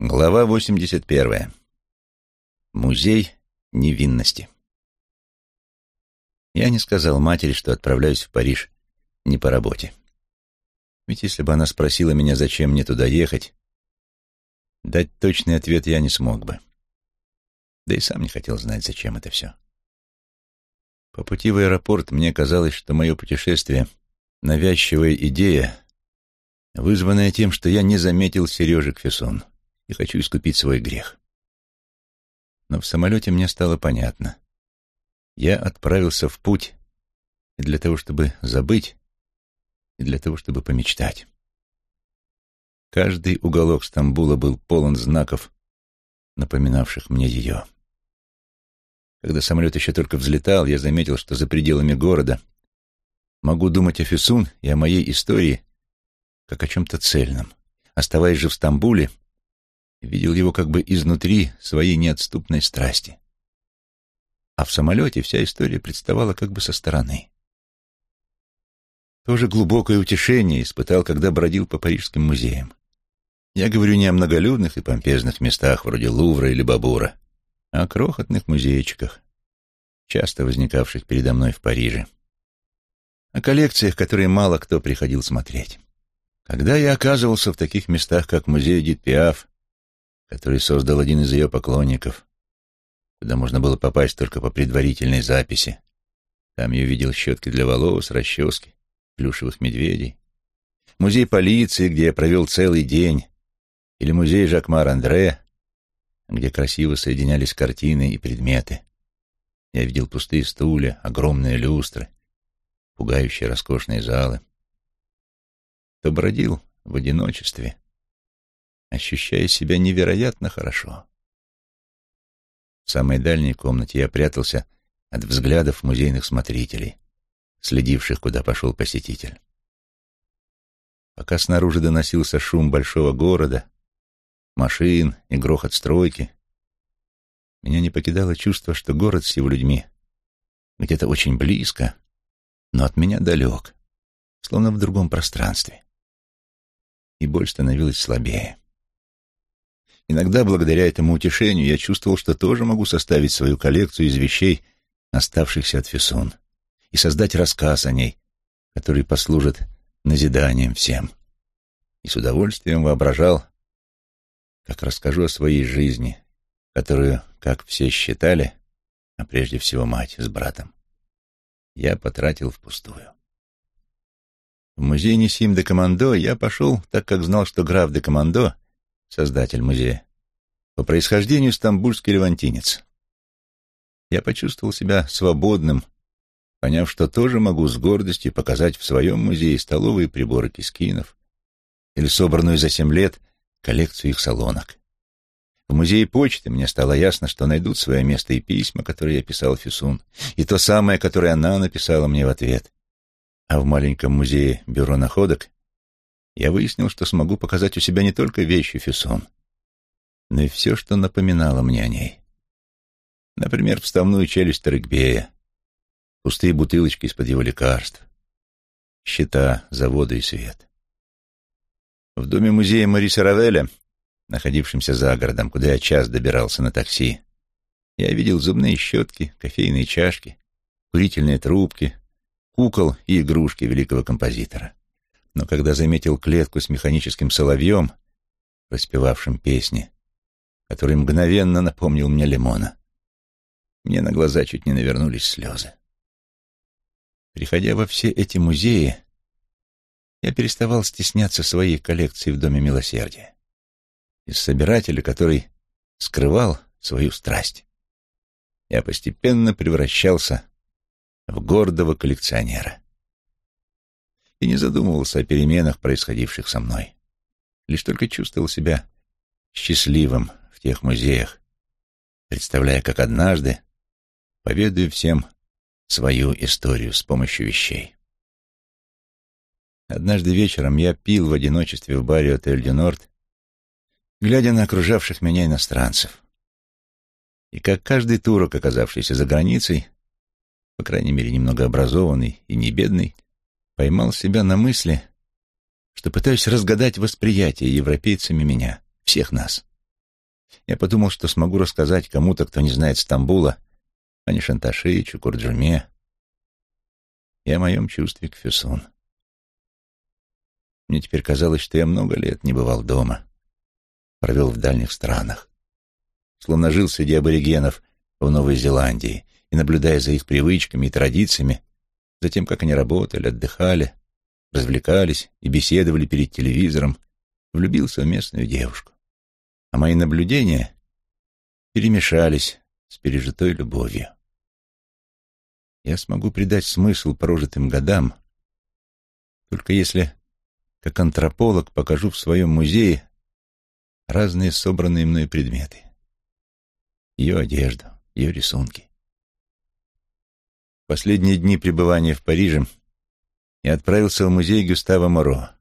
Глава 81. Музей невинности. Я не сказал матери, что отправляюсь в Париж не по работе. Ведь если бы она спросила меня, зачем мне туда ехать, дать точный ответ я не смог бы. Да и сам не хотел знать, зачем это все. По пути в аэропорт мне казалось, что мое путешествие — навязчивая идея, вызванная тем, что я не заметил Сережи Кфессон и хочу искупить свой грех. Но в самолете мне стало понятно. Я отправился в путь и для того, чтобы забыть, и для того, чтобы помечтать. Каждый уголок Стамбула был полон знаков, напоминавших мне ее. Когда самолет еще только взлетал, я заметил, что за пределами города могу думать о Фисун и о моей истории как о чем-то цельном. Оставаясь же в Стамбуле, видел его как бы изнутри своей неотступной страсти. А в самолете вся история представала как бы со стороны. Тоже глубокое утешение испытал, когда бродил по парижским музеям. Я говорю не о многолюдных и помпезных местах вроде Лувра или Бабура, а о крохотных музейчиках, часто возникавших передо мной в Париже. О коллекциях, которые мало кто приходил смотреть. Когда я оказывался в таких местах, как музей Дит который создал один из ее поклонников, куда можно было попасть только по предварительной записи. Там я видел щетки для волос, расчески, плюшевых медведей. Музей полиции, где я провел целый день, или музей Жакмар-Андре, где красиво соединялись картины и предметы. Я видел пустые стулья, огромные люстры, пугающие роскошные залы. То бродил в одиночестве, ощущая себя невероятно хорошо. В самой дальней комнате я прятался от взглядов музейных смотрителей, следивших, куда пошел посетитель. Пока снаружи доносился шум большого города, машин и грохот стройки, меня не покидало чувство, что город с его людьми где-то очень близко, но от меня далек, словно в другом пространстве. И боль становилась слабее. Иногда, благодаря этому утешению, я чувствовал, что тоже могу составить свою коллекцию из вещей, оставшихся от Фессон, и создать рассказ о ней, который послужит назиданием всем. И с удовольствием воображал, как расскажу о своей жизни, которую, как все считали, а прежде всего мать с братом, я потратил впустую. В музей Несим де Командо я пошел, так как знал, что граф де Командо — создатель музея, по происхождению стамбульский левантинец. Я почувствовал себя свободным, поняв, что тоже могу с гордостью показать в своем музее столовые приборы кискинов или собранную за семь лет коллекцию их салонок. В музее почты мне стало ясно, что найдут свое место и письма, которые я писал Фисун, и то самое, которое она написала мне в ответ. А в маленьком музее бюро находок я выяснил, что смогу показать у себя не только вещи Фессон, но и все, что напоминало мне о ней. Например, вставную челюсть Тарыкбея, пустые бутылочки из-под его лекарств, счета за воду и свет. В доме музея Мариса Равеля, находившемся за городом, куда я час добирался на такси, я видел зубные щетки, кофейные чашки, курительные трубки, кукол и игрушки великого композитора но когда заметил клетку с механическим соловьем, распевавшим песни, который мгновенно напомнил мне лимона, мне на глаза чуть не навернулись слезы. Приходя во все эти музеи, я переставал стесняться своей коллекции в Доме Милосердия. Из собирателя, который скрывал свою страсть, я постепенно превращался в гордого коллекционера и не задумывался о переменах, происходивших со мной. Лишь только чувствовал себя счастливым в тех музеях, представляя, как однажды поведаю всем свою историю с помощью вещей. Однажды вечером я пил в одиночестве в баре «Отель Дю Норд», глядя на окружавших меня иностранцев. И как каждый турок, оказавшийся за границей, по крайней мере, немного образованный и не бедный, поймал себя на мысли, что пытаюсь разгадать восприятие европейцами меня, всех нас, Я подумал, что смогу рассказать кому-то, кто не знает Стамбула, не Шанташи, Чукурджуме, и о моем чувстве к Фюсун. Мне теперь казалось, что я много лет не бывал дома, провел в дальних странах, словно жил среди аборигенов в Новой Зеландии и, наблюдая за их привычками и традициями, за тем, как они работали, отдыхали, развлекались и беседовали перед телевизором, влюбился в местную девушку. А мои наблюдения перемешались с пережитой любовью. Я смогу придать смысл прожитым годам, только если, как антрополог, покажу в своем музее разные собранные мной предметы. Ее одежду, ее рисунки. Последние дни пребывания в Париже я отправился в музей Гюстава Моро,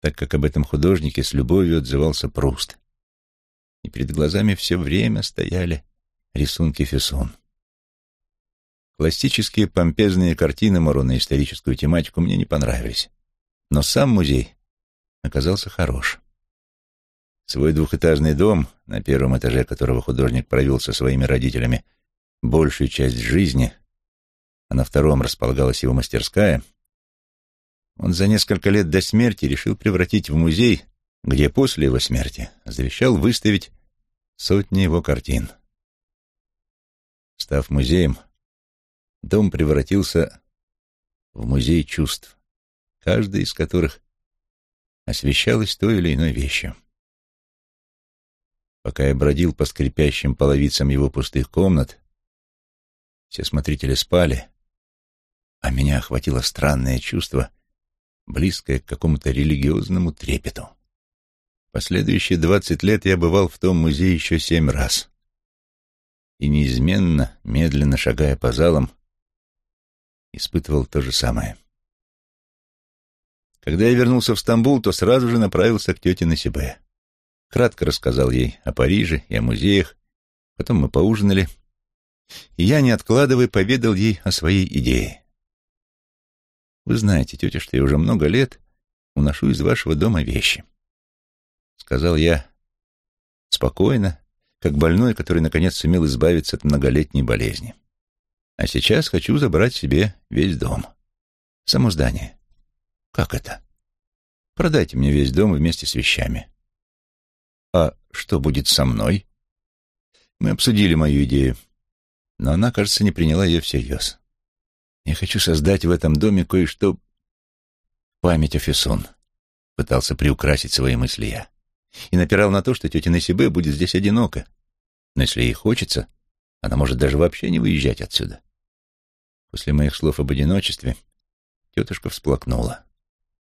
так как об этом художнике с любовью отзывался Пруст. И перед глазами все время стояли рисунки Фессон. Классические помпезные картины Моро на историческую тематику мне не понравились, но сам музей оказался хорош. Свой двухэтажный дом, на первом этаже которого художник провел со своими родителями большую часть жизни, а на втором располагалась его мастерская, он за несколько лет до смерти решил превратить в музей, где после его смерти завещал выставить сотни его картин. Став музеем, дом превратился в музей чувств, каждый из которых освещалась той или иной вещью. Пока я бродил по скрипящим половицам его пустых комнат, все смотрители спали, а меня охватило странное чувство, близкое к какому-то религиозному трепету. Последующие двадцать лет я бывал в том музее еще семь раз. И неизменно, медленно шагая по залам, испытывал то же самое. Когда я вернулся в Стамбул, то сразу же направился к тете Насибе. Кратко рассказал ей о Париже и о музеях. Потом мы поужинали, и я, не откладывая, поведал ей о своей идее. «Вы знаете, тетя, что я уже много лет уношу из вашего дома вещи», — сказал я спокойно, как больной, который, наконец, сумел избавиться от многолетней болезни. «А сейчас хочу забрать себе весь дом. Само здание». «Как это?» «Продайте мне весь дом вместе с вещами. «А что будет со мной?» Мы обсудили мою идею, но она, кажется, не приняла ее всерьез. Я хочу создать в этом доме кое-что память о Фессон. Пытался приукрасить свои мысли я. И напирал на то, что тетя Насибе будет здесь одиноко. Но если ей хочется, она может даже вообще не выезжать отсюда. После моих слов об одиночестве тетушка всплакнула.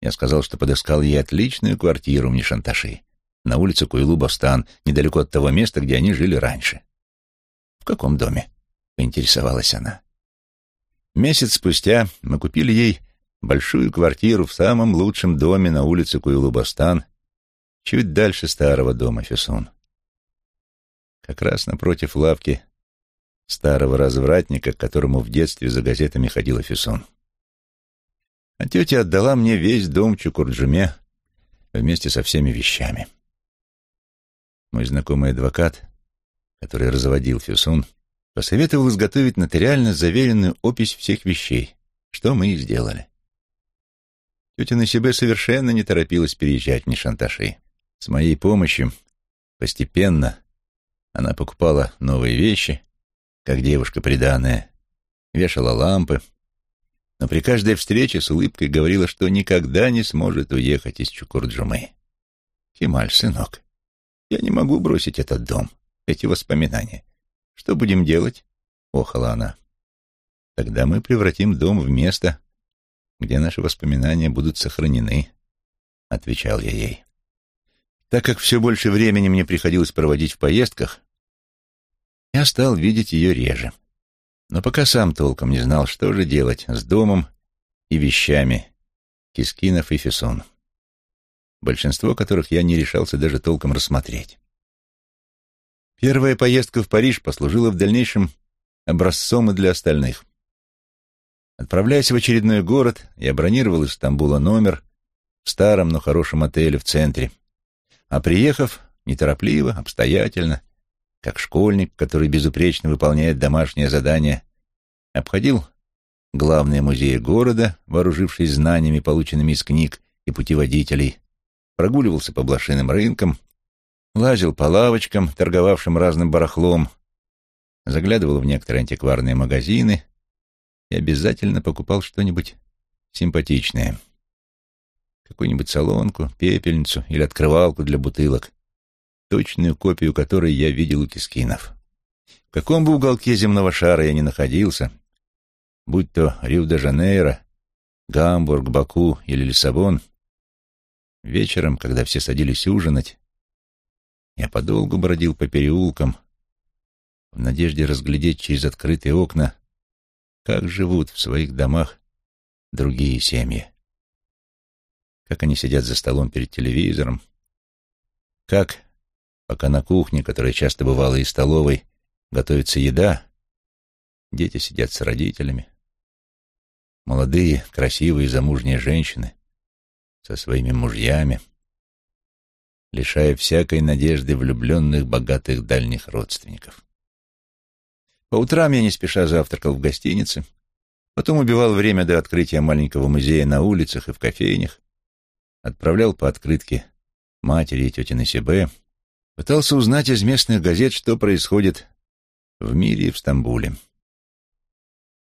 Я сказал, что подыскал ей отличную квартиру в Нишанташи на улице Куилу-Бостан, недалеко от того места, где они жили раньше. «В каком доме?» — поинтересовалась она. Месяц спустя мы купили ей большую квартиру в самом лучшем доме на улице Куилу-Бостан, чуть дальше старого дома Фессон. Как раз напротив лавки старого развратника, к которому в детстве за газетами ходила Фессон. А тетя отдала мне весь дом Чукурджуме вместе со всеми вещами. Мой знакомый адвокат, который разводил Фюсун, посоветовал изготовить нотариально заверенную опись всех вещей, что мы и сделали. Тетя на себе совершенно не торопилась переезжать в Нишанташи. С моей помощью постепенно она покупала новые вещи, как девушка приданная, вешала лампы, но при каждой встрече с улыбкой говорила, что никогда не сможет уехать из Чукурджумы. «Кемаль, сынок, я не могу бросить этот дом, эти воспоминания. Что будем делать? Охала она. Тогда мы превратим дом в место, где наши воспоминания будут сохранены, отвечал я ей. Так как все больше времени мне приходилось проводить в поездках, я стал видеть ее реже. Но пока сам толком не знал, что же делать с домом и вещами Кискинов и Фессон большинство которых я не решался даже толком рассмотреть. Первая поездка в Париж послужила в дальнейшем образцом и для остальных. Отправляясь в очередной город, я бронировал из Стамбула номер в старом, но хорошем отеле в центре, а приехав, неторопливо, обстоятельно, как школьник, который безупречно выполняет домашнее задание, обходил главные музеи города, вооружившись знаниями, полученными из книг и путеводителей, прогуливался по блошиным рынкам, лазил по лавочкам, торговавшим разным барахлом, заглядывал в некоторые антикварные магазины и обязательно покупал что-нибудь симпатичное. Какую-нибудь солонку, пепельницу или открывалку для бутылок, точную копию которой я видел у Кескинов. В каком бы уголке земного шара я ни находился, будь то Рио-де-Жанейро, Гамбург, Баку или Лиссабон, вечером, когда все садились ужинать, я подолгу бродил по переулкам в надежде разглядеть через открытые окна, как живут в своих домах другие семьи. Как они сидят за столом перед телевизором, как Пока на кухне, которая часто бывала и столовой, готовится еда, дети сидят с родителями. Молодые, красивые, замужние женщины со своими мужьями, лишая всякой надежды влюбленных, богатых дальних родственников. По утрам я не спеша завтракал в гостинице, потом убивал время до открытия маленького музея на улицах и в кофейнях, отправлял по открытке матери и тети Насибе, Пытался узнать из местных газет, что происходит в мире и в Стамбуле.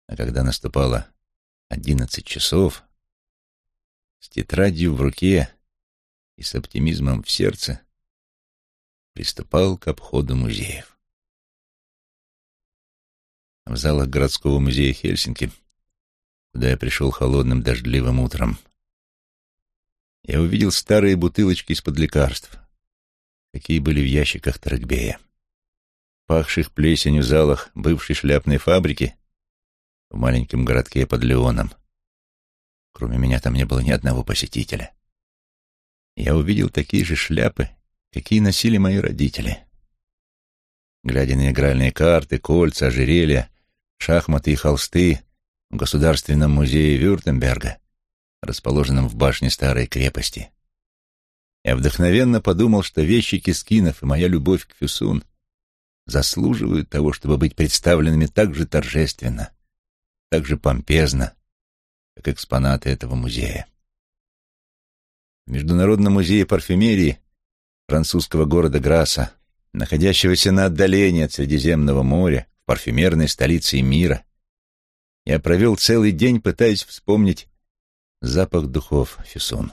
А когда наступало одиннадцать часов, с тетрадью в руке и с оптимизмом в сердце приступал к обходу музеев. В залах городского музея Хельсинки, куда я пришел холодным дождливым утром, я увидел старые бутылочки из-под лекарств — какие были в ящиках Трекбея. Пахших плесенью залах бывшей шляпной фабрики в маленьком городке под Леоном. Кроме меня там не было ни одного посетителя. Я увидел такие же шляпы, какие носили мои родители. Глядя на игральные карты, кольца, ожерелья, шахматы и холсты в Государственном музее Вюртемберга, расположенном в башне старой крепости, я вдохновенно подумал, что вещи Кискинов и моя любовь к Фюсун заслуживают того, чтобы быть представленными так же торжественно, так же помпезно, как экспонаты этого музея. В Международном музее парфюмерии французского города Граса, находящегося на отдалении от Средиземного моря, в парфюмерной столице мира, я провел целый день, пытаясь вспомнить запах духов Фюсун.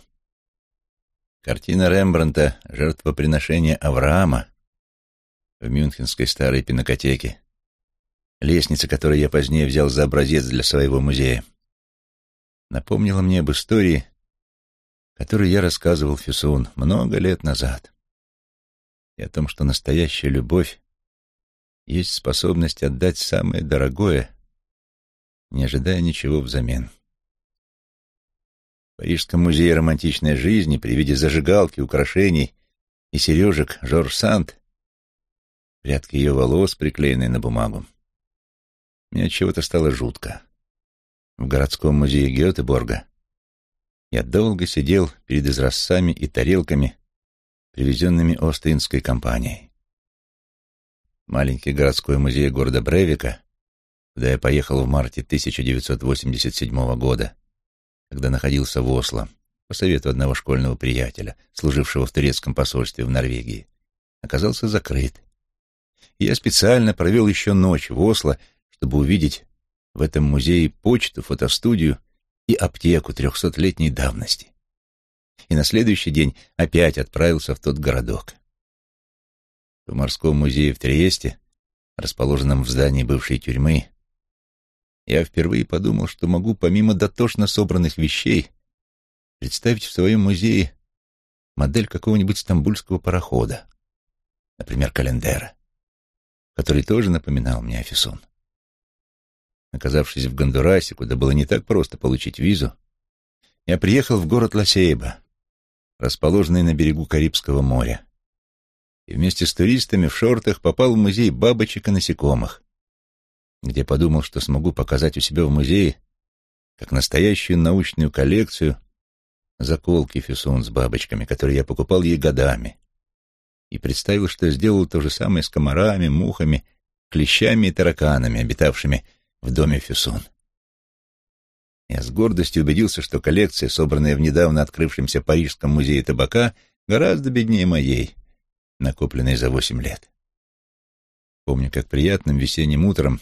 Картина Рембрандта «Жертвоприношение Авраама» в Мюнхенской старой пинокотеке, лестница, которую я позднее взял за образец для своего музея, напомнила мне об истории, которую я рассказывал Фисун много лет назад, и о том, что настоящая любовь есть способность отдать самое дорогое, не ожидая ничего взамен. В Парижском музее романтичной жизни при виде зажигалки, украшений и сережек Жорж Санд, прядки ее волос, приклеенные на бумагу, мне чего-то стало жутко. В городском музее Гетеборга я долго сидел перед изразцами и тарелками, привезенными Остинской компанией. Маленький городской музей города Бревика, куда я поехал в марте 1987 года, когда находился в Осло, по совету одного школьного приятеля, служившего в турецком посольстве в Норвегии, оказался закрыт. Я специально провел еще ночь в Осло, чтобы увидеть в этом музее почту, фотостудию и аптеку трехсотлетней давности. И на следующий день опять отправился в тот городок. В морском музее в Триесте, расположенном в здании бывшей тюрьмы, я впервые подумал, что могу, помимо дотошно собранных вещей, представить в своем музее модель какого-нибудь стамбульского парохода, например, Календера, который тоже напоминал мне Афисон. Оказавшись в Гондурасе, куда было не так просто получить визу, я приехал в город Ласейба, расположенный на берегу Карибского моря, и вместе с туристами в шортах попал в музей бабочек и насекомых, где подумал, что смогу показать у себя в музее как настоящую научную коллекцию заколки фисун с бабочками, которые я покупал ей годами, и представил, что сделал то же самое с комарами, мухами, клещами и тараканами, обитавшими в доме Фюсон. Я с гордостью убедился, что коллекция, собранная в недавно открывшемся Парижском музее табака, гораздо беднее моей, накопленной за восемь лет. Помню, как приятным весенним утром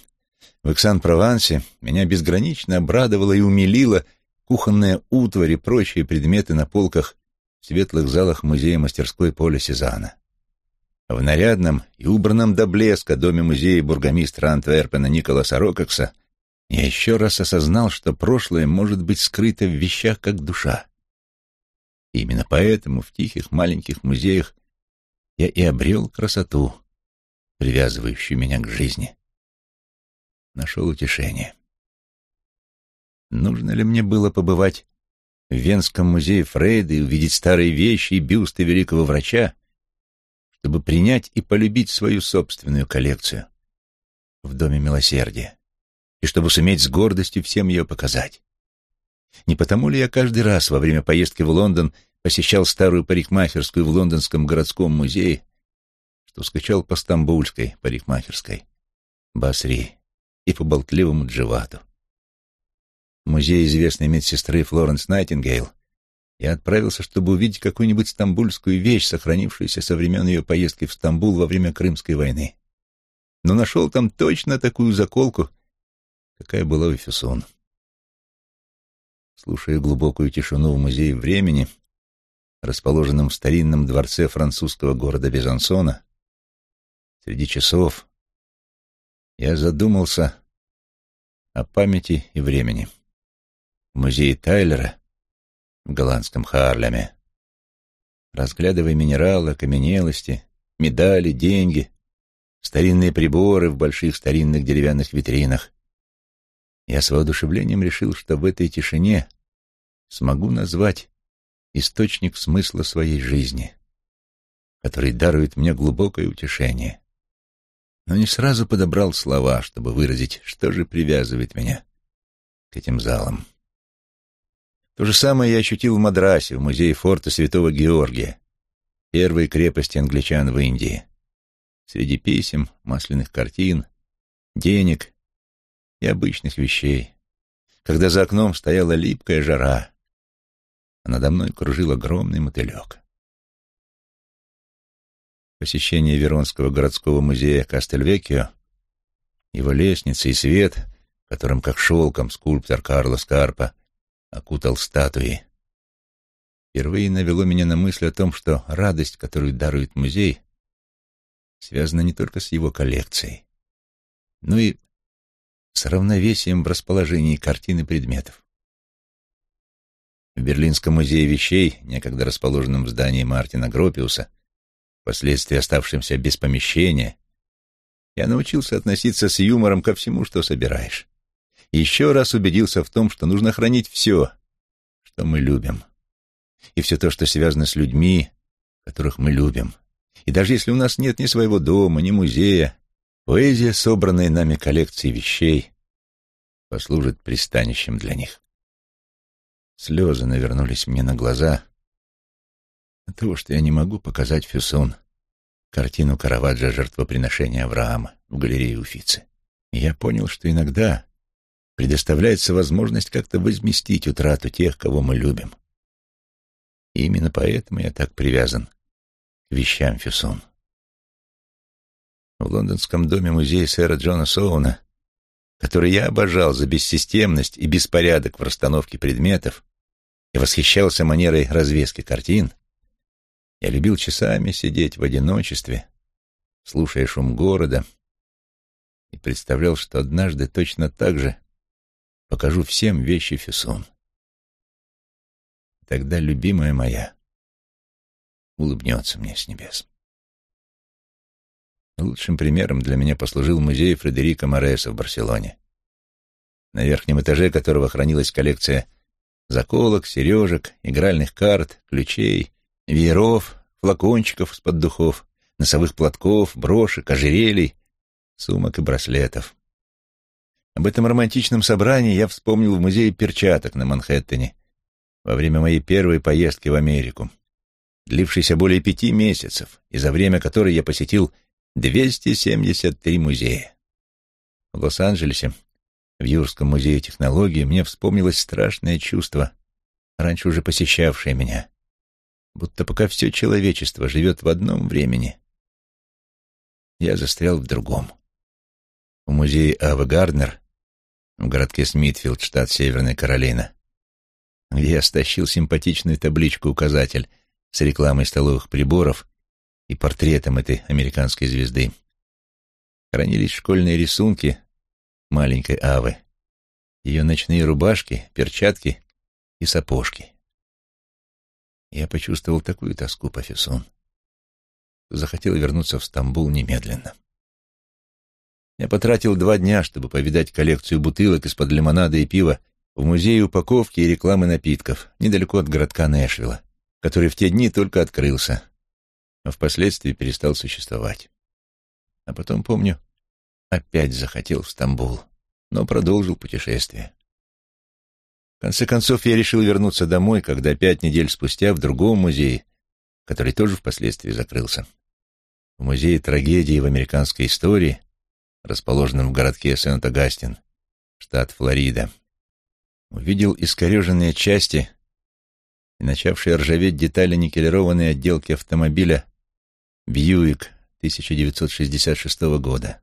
в Эксан-Провансе меня безгранично обрадовала и умилила кухонная утварь и прочие предметы на полках в светлых залах музея-мастерской Поля Сезана. В нарядном и убранном до блеска доме-музея бургомистра Антверпена Николаса Рококса я еще раз осознал, что прошлое может быть скрыто в вещах, как душа. И именно поэтому в тихих маленьких музеях я и обрел красоту, привязывающую меня к жизни. Нашел утешение. Нужно ли мне было побывать в Венском музее Фрейда и увидеть старые вещи и бюсты великого врача, чтобы принять и полюбить свою собственную коллекцию в Доме Милосердия, и чтобы суметь с гордостью всем ее показать? Не потому ли я каждый раз во время поездки в Лондон посещал старую парикмахерскую в Лондонском городском музее что скучал по стамбульской парикмахерской, Басри и по болтливому Дживату. Музей известной медсестры Флоренс Найтингейл я отправился, чтобы увидеть какую-нибудь стамбульскую вещь, сохранившуюся со времен ее поездки в Стамбул во время Крымской войны. Но нашел там точно такую заколку, какая была у Фюсон. Слушая глубокую тишину в музее времени, расположенном в старинном дворце французского города Безансона, среди часов, я задумался о памяти и времени. В музее Тайлера в голландском Харлеме, разглядывая минералы, окаменелости, медали, деньги, старинные приборы в больших старинных деревянных витринах, я с воодушевлением решил, что в этой тишине смогу назвать источник смысла своей жизни, который дарует мне глубокое утешение. Но не сразу подобрал слова, чтобы выразить, что же привязывает меня к этим залам. То же самое я ощутил в Мадрасе, в музее форта Святого Георгия, первой крепости англичан в Индии. Среди писем, масляных картин, денег и обычных вещей, когда за окном стояла липкая жара, а надо мной кружил огромный мотылек. Посещение Веронского городского музея Кастельвекио, его лестница и свет, которым, как шелком, скульптор Карло Скарпа окутал статуи, впервые навело меня на мысль о том, что радость, которую дарует музей, связана не только с его коллекцией, но и с равновесием в расположении картин и предметов. В Берлинском музее вещей, некогда расположенном в здании Мартина Гропиуса, впоследствии оставшимся без помещения, я научился относиться с юмором ко всему, что собираешь. Еще раз убедился в том, что нужно хранить все, что мы любим. И все то, что связано с людьми, которых мы любим. И даже если у нас нет ни своего дома, ни музея, поэзия, собранная нами коллекции вещей, послужит пристанищем для них. Слезы навернулись мне на глаза — от того, что я не могу показать Фюсон картину Караваджо «Жертвоприношение Авраама» в галерее Уфицы. И я понял, что иногда предоставляется возможность как-то возместить утрату тех, кого мы любим. И именно поэтому я так привязан к вещам Фюсон. В лондонском доме музея сэра Джона Соуна, который я обожал за бессистемность и беспорядок в расстановке предметов и восхищался манерой развески картин, я любил часами сидеть в одиночестве, слушая шум города, и представлял, что однажды точно так же покажу всем вещи Фюсон. Тогда любимая моя улыбнется мне с небес. Лучшим примером для меня послужил музей Фредерика Мореса в Барселоне, на верхнем этаже которого хранилась коллекция заколок, сережек, игральных карт, ключей, вееров, флакончиков с-под духов, носовых платков, брошек, ожерелий, сумок и браслетов. Об этом романтичном собрании я вспомнил в музее перчаток на Манхэттене во время моей первой поездки в Америку. длившийся более пяти месяцев, и за время которой я посетил 273 музея. В Лос-Анджелесе, в Юрском музее технологии, мне вспомнилось страшное чувство, раньше уже посещавшее меня, будто пока все человечество живет в одном времени, я застрял в другом. В музее Авы Гарднер в городке Смитфилд, штат Северная Каролина, где я стащил симпатичную табличку-указатель с рекламой столовых приборов и портретом этой американской звезды. Хранились школьные рисунки маленькой Авы, ее ночные рубашки, перчатки и сапожки. Я почувствовал такую тоску по Фессон, захотел вернуться в Стамбул немедленно. Я потратил два дня, чтобы повидать коллекцию бутылок из-под лимонада и пива в музее упаковки и рекламы напитков, недалеко от городка Нэшвилла, который в те дни только открылся, а впоследствии перестал существовать. А потом, помню, опять захотел в Стамбул, но продолжил путешествие. В конце концов, я решил вернуться домой, когда пять недель спустя в другом музее, который тоже впоследствии закрылся, в музее трагедии в американской истории, расположенном в городке Сент-Агастин, штат Флорида, увидел искореженные части и начавшие ржаветь детали никелированной отделки автомобиля «Бьюик» 1966 года,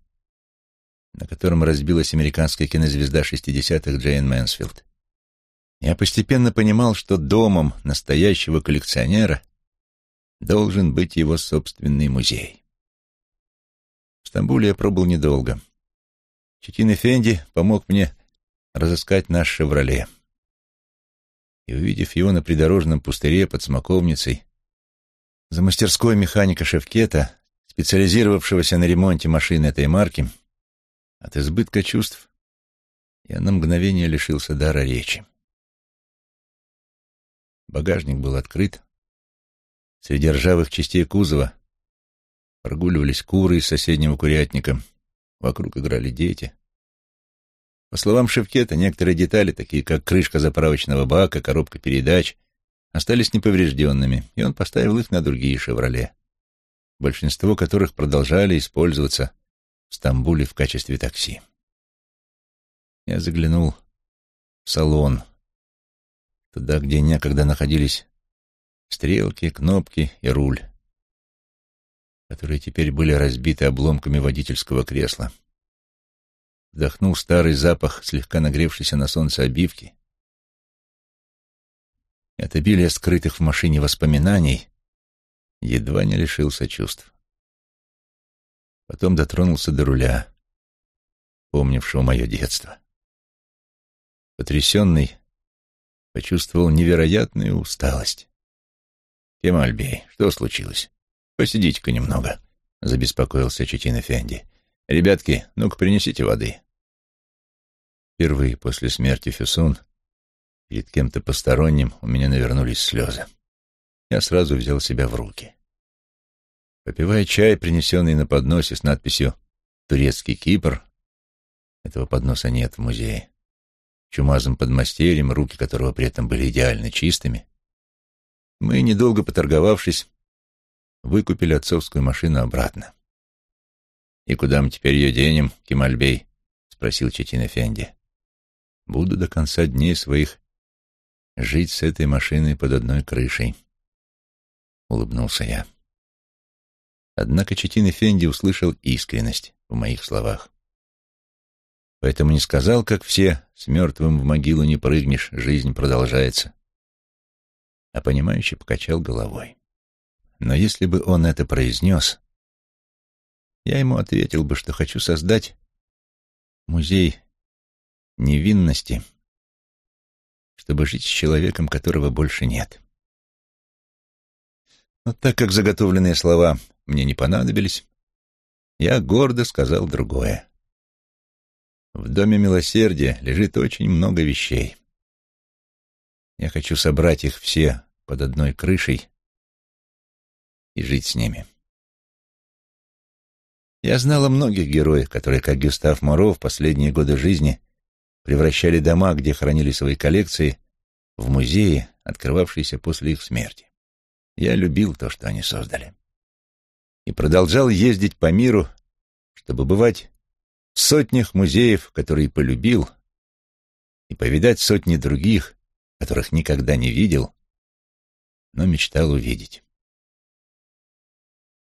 на котором разбилась американская кинозвезда 60-х Джейн Мэнсфилд. Я постепенно понимал, что домом настоящего коллекционера должен быть его собственный музей. В Стамбуле я пробыл недолго. Четин Эфенди помог мне разыскать наш «Шевроле». И, увидев его на придорожном пустыре под смоковницей, за мастерской механика Шевкета, специализировавшегося на ремонте машин этой марки, от избытка чувств я на мгновение лишился дара речи. Багажник был открыт. Среди ржавых частей кузова Прогуливались куры из соседнего курятника. Вокруг играли дети. По словам Шевкета, некоторые детали, такие как крышка заправочного бака, коробка передач, остались неповрежденными, и он поставил их на другие «Шевроле», большинство которых продолжали использоваться в Стамбуле в качестве такси. Я заглянул в салон, туда, где некогда находились стрелки, кнопки и руль которые теперь были разбиты обломками водительского кресла. Вдохнул старый запах, слегка нагревшийся на солнце обивки. И от обилия скрытых в машине воспоминаний едва не лишился чувств. Потом дотронулся до руля, помнившего мое детство. Потрясенный, почувствовал невероятную усталость. «Кемальбей, что случилось?» «Посидите-ка немного», — забеспокоился Четин Фенди. «Ребятки, ну-ка принесите воды». Впервые после смерти Фюсун перед кем-то посторонним у меня навернулись слезы. Я сразу взял себя в руки. Попивая чай, принесенный на подносе с надписью «Турецкий Кипр», этого подноса нет в музее, чумазым подмастерьем, руки которого при этом были идеально чистыми, мы, недолго поторговавшись, выкупили отцовскую машину обратно. «И куда мы теперь ее денем, Кемальбей?» — спросил Четин Эфенди. «Буду до конца дней своих жить с этой машиной под одной крышей», — улыбнулся я. Однако Четин Эфенди услышал искренность в моих словах. Поэтому не сказал, как все, с мертвым в могилу не прыгнешь, жизнь продолжается, а понимающе покачал головой. Но если бы он это произнес, я ему ответил бы, что хочу создать музей невинности, чтобы жить с человеком, которого больше нет. Но так как заготовленные слова мне не понадобились, я гордо сказал другое. В Доме Милосердия лежит очень много вещей. Я хочу собрать их все под одной крышей и жить с ними. Я знала многих героев, которые, как Гюстав Моро, в последние годы жизни превращали дома, где хранили свои коллекции, в музеи, открывавшиеся после их смерти. Я любил то, что они создали. И продолжал ездить по миру, чтобы бывать в сотнях музеев, которые полюбил, и повидать сотни других, которых никогда не видел, но мечтал увидеть.